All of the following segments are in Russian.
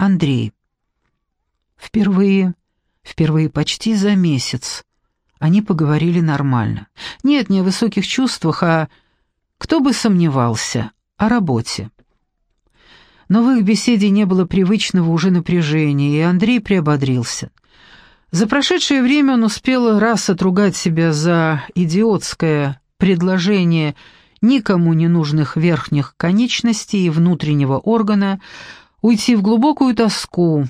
Андрей. Впервые, впервые почти за месяц они поговорили нормально. Нет, не о высоких чувствах, а, кто бы сомневался, о работе. Но в их беседе не было привычного уже напряжения, и Андрей приободрился. За прошедшее время он успел раз отругать себя за идиотское предложение никому не нужных верхних конечностей и внутреннего органа, уйти в глубокую тоску,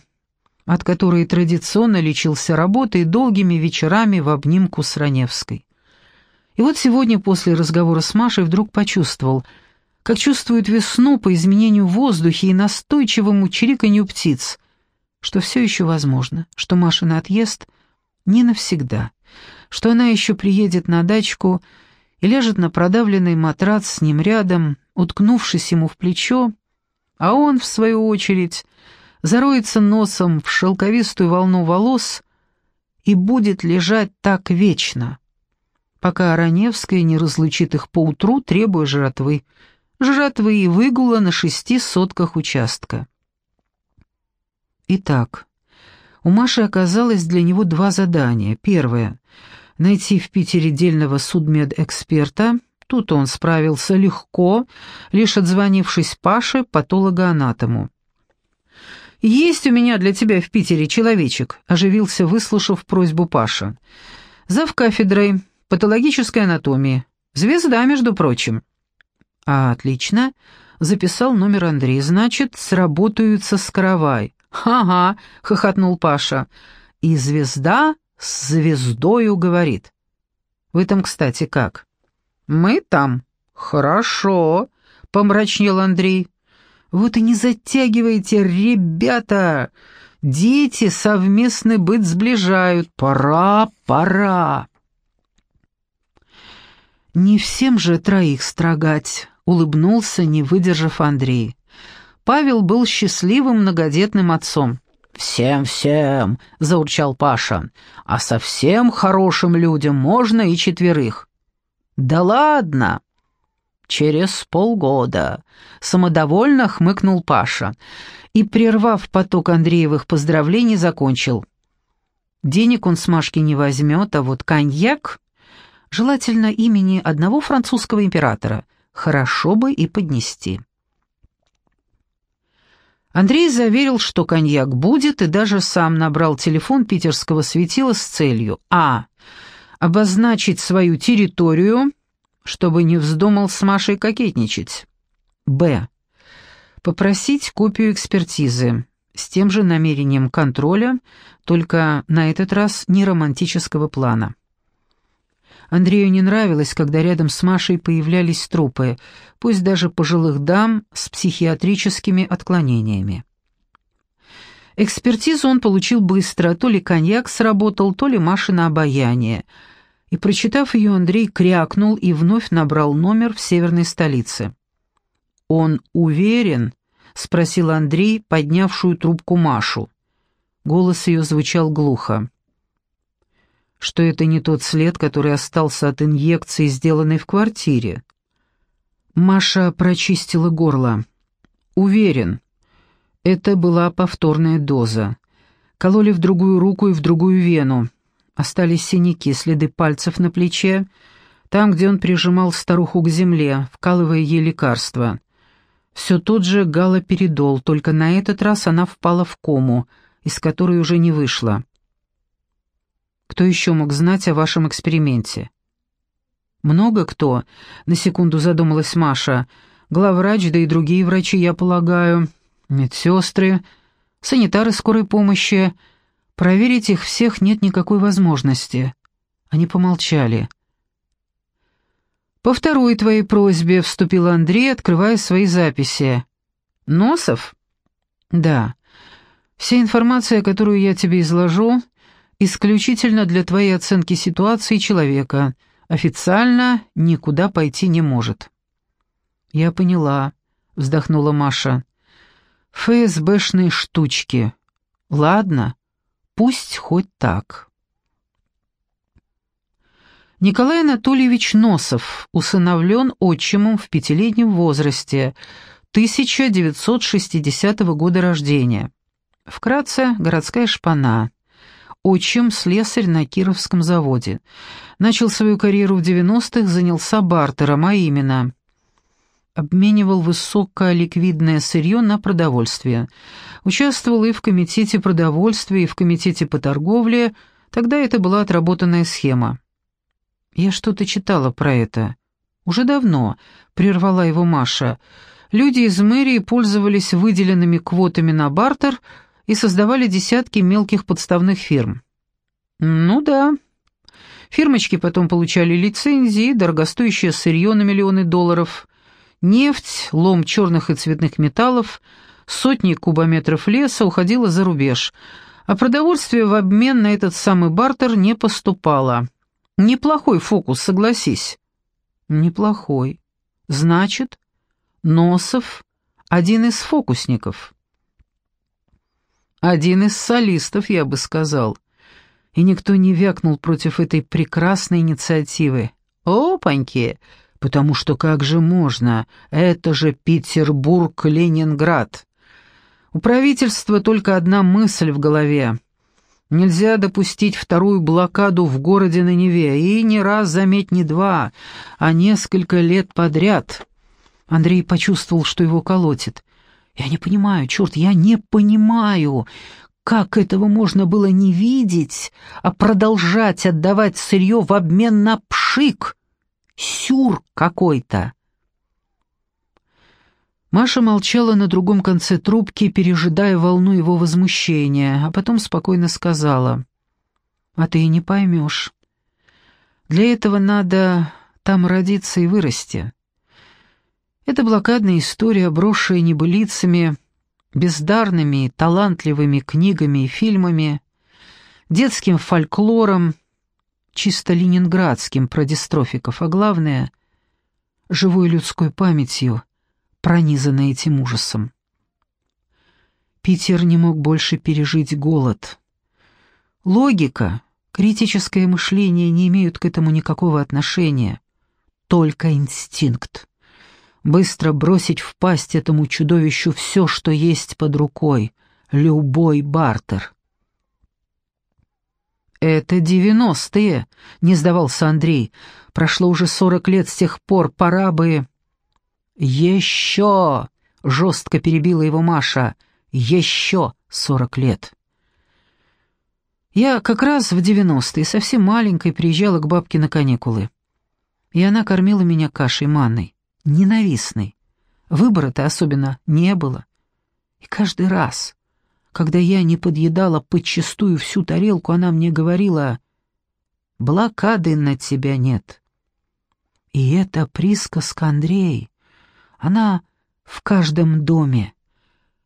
от которой традиционно лечился работой долгими вечерами в обнимку с Раневской. И вот сегодня после разговора с Машей вдруг почувствовал, как чувствует весну по изменению в воздухе и настойчивому чириканью птиц, что все еще возможно, что Машин отъезд не навсегда, что она еще приедет на дачку и ляжет на продавленный матрац с ним рядом, уткнувшись ему в плечо, а он, в свою очередь, зароется носом в шелковистую волну волос и будет лежать так вечно, пока Ароневская не разлучит их поутру, требуя жратвы. Жратвы и выгула на шести сотках участка. Итак, у Маши оказалось для него два задания. Первое — найти в Питере дельного судмедэксперта. Тут он справился легко, лишь отзвонившись Паше, патологоанатому. «Есть у меня для тебя в Питере человечек», — оживился, выслушав просьбу Паша. «Зав кафедрой патологической анатомии. Звезда, между прочим». «А, отлично», — записал номер Андрей. «Значит, сработаются с каравай». «Ага», — хохотнул Паша. «И звезда с звездою говорит». «Вы там, кстати, как?» «Мы там». «Хорошо», — помрачнел Андрей. Вот и не затягивайте, ребята! Дети совместный быт сближают. Пора, пора!» «Не всем же троих строгать», — улыбнулся, не выдержав Андрей. Павел был счастливым многодетным отцом. «Всем, всем!» — заурчал Паша. «А совсем хорошим людям можно и четверых». «Да ладно!» через полгода», — самодовольно хмыкнул Паша и, прервав поток Андреевых поздравлений, закончил. «Денег он с Машки не возьмет, а вот коньяк, желательно имени одного французского императора, хорошо бы и поднести». Андрей заверил, что коньяк будет, и даже сам набрал телефон питерского светила с целью а. Обозначить свою территорию чтобы не вздумал с Машей кокетничать. Б. Попросить копию экспертизы с тем же намерением контроля, только на этот раз не романтического плана. Андрею не нравилось, когда рядом с Машей появлялись трупы, пусть даже пожилых дам с психиатрическими отклонениями. Экспертизу он получил быстро, то ли коньяк сработал, то ли Машина обаяние — и, прочитав ее, Андрей крякнул и вновь набрал номер в северной столице. «Он уверен?» — спросил Андрей, поднявшую трубку Машу. Голос ее звучал глухо. «Что это не тот след, который остался от инъекции, сделанной в квартире?» Маша прочистила горло. «Уверен. Это была повторная доза. Кололи в другую руку и в другую вену. Остались синяки, следы пальцев на плече, там, где он прижимал старуху к земле, вкалывая ей лекарства. Все тот же галоперидол, только на этот раз она впала в кому, из которой уже не вышла. Кто еще мог знать о вашем эксперименте? Много кто, на секунду задумалась Маша. Главврач, да и другие врачи, я полагаю. Медсестры, санитары скорой помощи, Проверить их всех нет никакой возможности. Они помолчали. «По второй твоей просьбе», — вступил Андрей, открывая свои записи. «Носов?» «Да. Вся информация, которую я тебе изложу, исключительно для твоей оценки ситуации человека. Официально никуда пойти не может». «Я поняла», — вздохнула Маша. «ФСБшные штучки. Ладно, Пусть хоть так. Николай Анатольевич Носов усыновлен отчимом в пятилетнем возрасте, 1960 года рождения. Вкратце, городская шпана. Отчим – слесарь на Кировском заводе. Начал свою карьеру в 90-х, занялся бартером, а именно обменивал высоколиквидное сырье на продовольствие. Участвовал и в комитете продовольствия, и в комитете по торговле, тогда это была отработанная схема. «Я что-то читала про это. Уже давно», — прервала его Маша. «Люди из мэрии пользовались выделенными квотами на бартер и создавали десятки мелких подставных фирм». «Ну да». Фирмочки потом получали лицензии, дорогостоящее сырье на миллионы долларов, нефть, лом черных и цветных металлов, сотни кубометров леса уходило за рубеж, а продовольствие в обмен на этот самый бартер не поступало. Неплохой фокус, согласись. Неплохой. Значит, Носов — один из фокусников. Один из солистов, я бы сказал. И никто не вякнул против этой прекрасной инициативы. Опаньки! Потому что как же можно? Это же Петербург, Ленинград. У правительства только одна мысль в голове — Нельзя допустить вторую блокаду в городе на Неве, и не раз, заметь, не два, а несколько лет подряд. Андрей почувствовал, что его колотит. «Я не понимаю, черт, я не понимаю, как этого можно было не видеть, а продолжать отдавать сырье в обмен на пшик? Сюр какой-то!» Маша молчала на другом конце трубки, пережидая волну его возмущения, а потом спокойно сказала, «А ты и не поймешь. Для этого надо там родиться и вырасти. Это блокадная история, обросшая небылицами, бездарными, талантливыми книгами и фильмами, детским фольклором, чисто ленинградским про дистрофиков, а главное — живой людской памятью — пронизанная этим ужасом. Питер не мог больше пережить голод. Логика, критическое мышление не имеют к этому никакого отношения. Только инстинкт. Быстро бросить в пасть этому чудовищу все, что есть под рукой, любой бартер. «Это девяностые», — не сдавался Андрей. «Прошло уже сорок лет с тех пор, пора бы...» «Еще!» — жестко перебила его Маша. «Еще сорок лет!» Я как раз в девяностые, совсем маленькой, приезжала к бабке на каникулы. И она кормила меня кашей манной, ненавистной. Выбора-то особенно не было. И каждый раз, когда я не подъедала подчистую всю тарелку, она мне говорила, «Блокады на тебя нет». И это присказка Андрей. Она в каждом доме,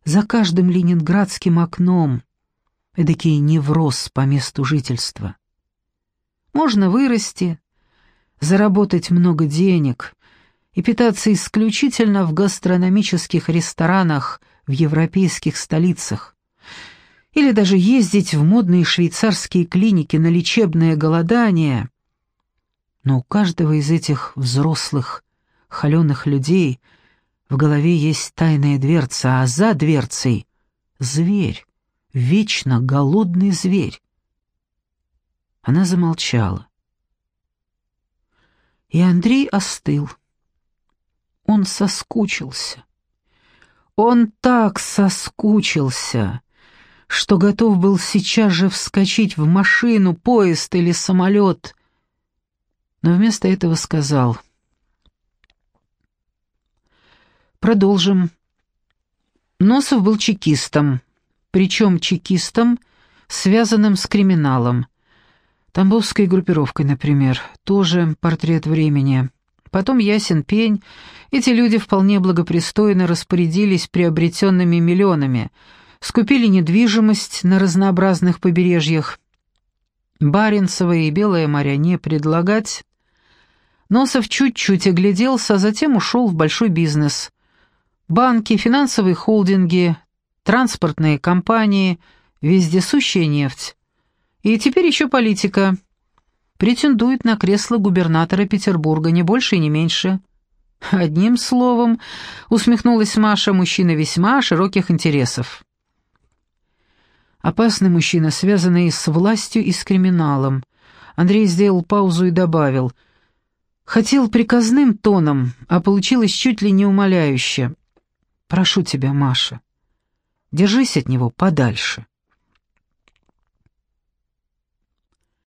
за каждым ленинградским окном, эдакий невроз по месту жительства. Можно вырасти, заработать много денег и питаться исключительно в гастрономических ресторанах в европейских столицах, или даже ездить в модные швейцарские клиники на лечебное голодание. Но у каждого из этих взрослых, холеных людей — в голове есть тайная дверца, а за дверцей — зверь, вечно голодный зверь. Она замолчала. И Андрей остыл. Он соскучился. Он так соскучился, что готов был сейчас же вскочить в машину, поезд или самолет. Но вместо этого сказал — Продолжим. Носов был чекистом, причем чекистом, связанным с криминалом. Тамбовской группировкой, например, тоже портрет времени. Потом ясен пень, эти люди вполне благопристойно распорядились приобретенными миллионами, скупили недвижимость на разнообразных побережьях. Баренцево и Белое моря не предлагать. Носов чуть-чуть огляделся, а затем ушел в большой бизнес. Банки, финансовые холдинги, транспортные компании, вездесущая нефть. И теперь еще политика. Претендует на кресло губернатора Петербурга, не больше и не меньше. Одним словом, усмехнулась Маша, мужчина весьма широких интересов. Опасный мужчина, связанный с властью и с криминалом. Андрей сделал паузу и добавил. Хотел приказным тоном, а получилось чуть ли не умоляюще. «Прошу тебя, Маша, держись от него подальше».